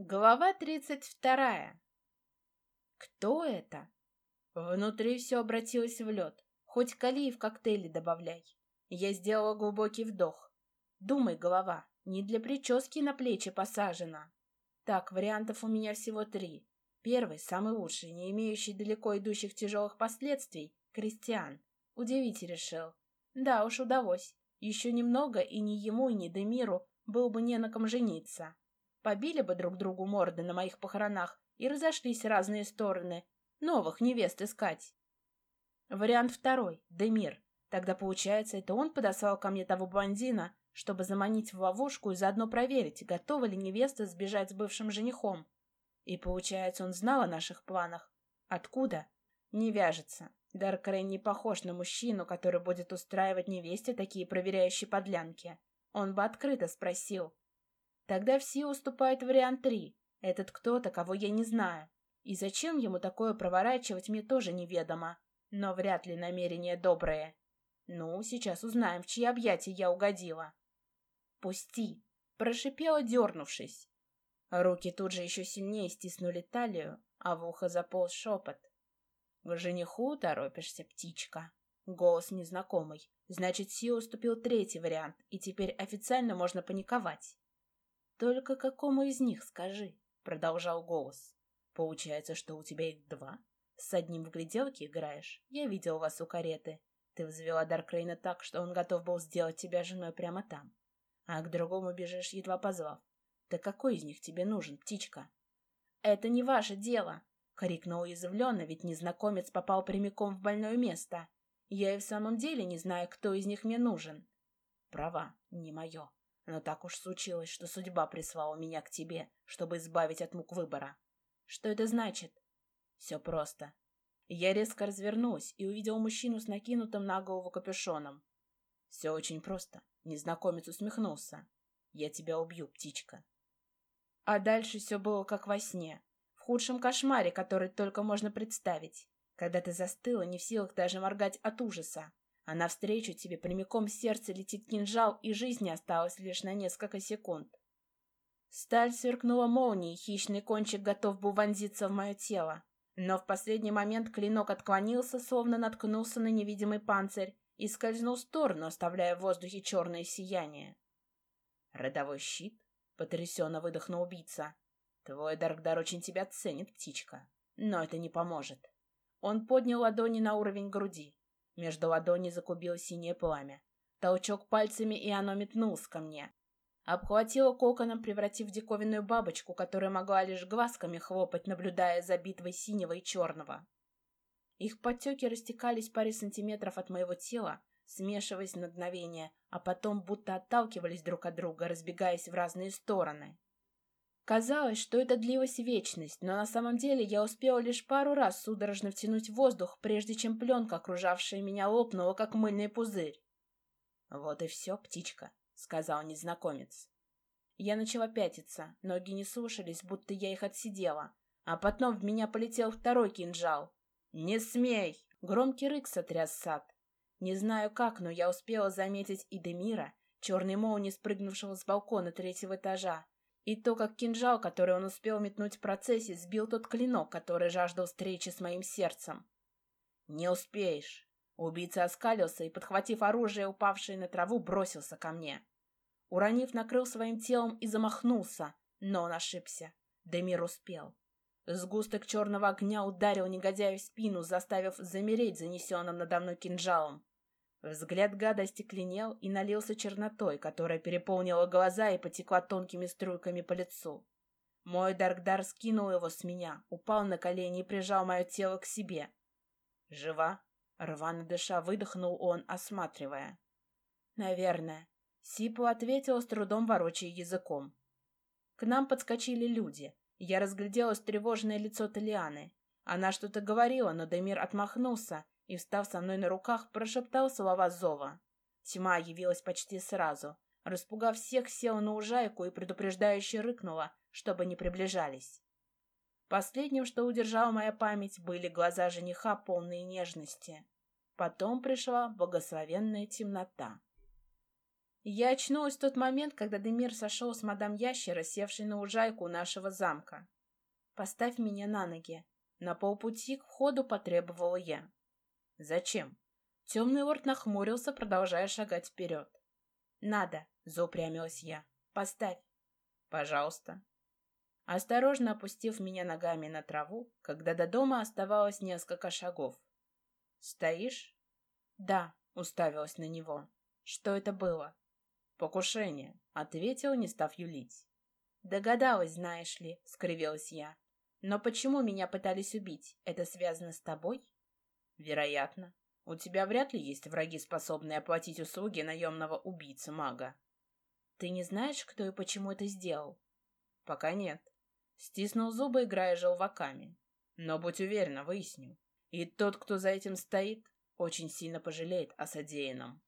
Глава тридцать вторая. Кто это? Внутри все обратилось в лед. Хоть калий в коктейли добавляй. Я сделала глубокий вдох. Думай, голова, не для прически на плечи посажена. Так, вариантов у меня всего три. Первый, самый лучший, не имеющий далеко идущих тяжелых последствий, Кристиан. Удивить решил. Да уж, удалось. Еще немного, и ни ему, ни Демиру был бы не на ком жениться. Побили бы друг другу морды на моих похоронах и разошлись разные стороны. Новых невест искать. Вариант второй — Демир. Тогда, получается, это он подослал ко мне того блондина, чтобы заманить в ловушку и заодно проверить, готова ли невеста сбежать с бывшим женихом. И, получается, он знал о наших планах. Откуда? Не вяжется. Даркрейн не похож на мужчину, который будет устраивать невесте такие проверяющие подлянки. Он бы открыто спросил, Тогда все уступают вариант три. Этот кто-то, кого я не знаю. И зачем ему такое проворачивать, мне тоже неведомо. Но вряд ли намерение доброе. Ну, сейчас узнаем, в чьи объятия я угодила. «Пусти!» — прошипела, дернувшись. Руки тут же еще сильнее стиснули талию, а в ухо заполз шепот. «К жениху торопишься, птичка?» Голос незнакомый. Значит, Си уступил третий вариант, и теперь официально можно паниковать. «Только какому из них, скажи?» — продолжал голос. «Получается, что у тебя их два? С одним в гляделке играешь? Я видел вас у кареты. Ты взвела Даркрейна так, что он готов был сделать тебя женой прямо там. А к другому бежишь, едва позвав. Да какой из них тебе нужен, птичка?» «Это не ваше дело!» — крикнул уязвленно, ведь незнакомец попал прямиком в больное место. «Я и в самом деле не знаю, кто из них мне нужен». «Права, не мое», но так уж случилось, что судьба прислала меня к тебе, чтобы избавить от мук выбора. Что это значит? Все просто. Я резко развернулась и увидел мужчину с накинутым на голову капюшоном. Все очень просто. Незнакомец усмехнулся. Я тебя убью, птичка. А дальше все было как во сне. В худшем кошмаре, который только можно представить. Когда ты застыла, не в силах даже моргать от ужаса. А навстречу тебе прямиком в сердце летит кинжал, и жизни осталось лишь на несколько секунд. Сталь сверкнула молнией, хищный кончик готов был вонзиться в мое тело. Но в последний момент клинок отклонился, словно наткнулся на невидимый панцирь, и скользнул в сторону, оставляя в воздухе черное сияние. «Родовой щит?» — потрясенно выдохнул убийца. «Твой Даркдар очень тебя ценит, птичка. Но это не поможет». Он поднял ладони на уровень груди. Между ладоней закубило синее пламя. Толчок пальцами, и оно метнулось ко мне. Обхватила коконом, превратив в диковинную бабочку, которая могла лишь глазками хлопать, наблюдая за битвой синего и черного. Их подтеки растекались паре сантиметров от моего тела, смешиваясь на мгновение, а потом будто отталкивались друг от друга, разбегаясь в разные стороны. Казалось, что это длилась вечность, но на самом деле я успела лишь пару раз судорожно втянуть воздух, прежде чем пленка, окружавшая меня, лопнула, как мыльный пузырь. «Вот и все, птичка», — сказал незнакомец. Я начала пятиться, ноги не слушались, будто я их отсидела, а потом в меня полетел второй кинжал. «Не смей!» — громкий рык сотряс сад. Не знаю как, но я успела заметить и Демира, черный молнии, спрыгнувшего с балкона третьего этажа, и то, как кинжал, который он успел метнуть в процессе, сбил тот клинок, который жаждал встречи с моим сердцем. «Не успеешь!» Убийца оскалился и, подхватив оружие, упавшее на траву, бросился ко мне. Уронив, накрыл своим телом и замахнулся, но он ошибся. Демир успел. Сгусток черного огня ударил негодяя в спину, заставив замереть занесенным надо мной кинжалом. Взгляд гада стекленел и налился чернотой, которая переполнила глаза и потекла тонкими струйками по лицу. Мой Даркдар скинул его с меня, упал на колени и прижал мое тело к себе. «Жива?» — рвано дыша выдохнул он, осматривая. «Наверное». Сипу ответил с трудом ворочая языком. К нам подскочили люди. Я разглядела встревоженное лицо Талианы. Она что-то говорила, но Демир отмахнулся и, встав со мной на руках, прошептал слова зова. Тьма явилась почти сразу. Распугав всех, села на ужайку и предупреждающе рыкнула, чтобы не приближались. Последним, что удержала моя память, были глаза жениха, полные нежности. Потом пришла благословенная темнота. Я очнулась в тот момент, когда Демир сошел с мадам Ящера, севшей на ужайку у нашего замка. «Поставь меня на ноги». На полпути к входу потребовала я. «Зачем?» Темный лорд нахмурился, продолжая шагать вперед. «Надо», — заупрямилась я. «Поставь». «Пожалуйста». Осторожно опустив меня ногами на траву, когда до дома оставалось несколько шагов. «Стоишь?» «Да», — уставилась на него. «Что это было?» «Покушение», — ответил, не став юлить. «Догадалась, знаешь ли», — скривилась я. «Но почему меня пытались убить? Это связано с тобой?» «Вероятно. У тебя вряд ли есть враги, способные оплатить услуги наемного убийцы-мага». «Ты не знаешь, кто и почему это сделал?» «Пока нет». Стиснул зубы, играя желваками. «Но будь уверена, выясню. И тот, кто за этим стоит, очень сильно пожалеет о содеянном».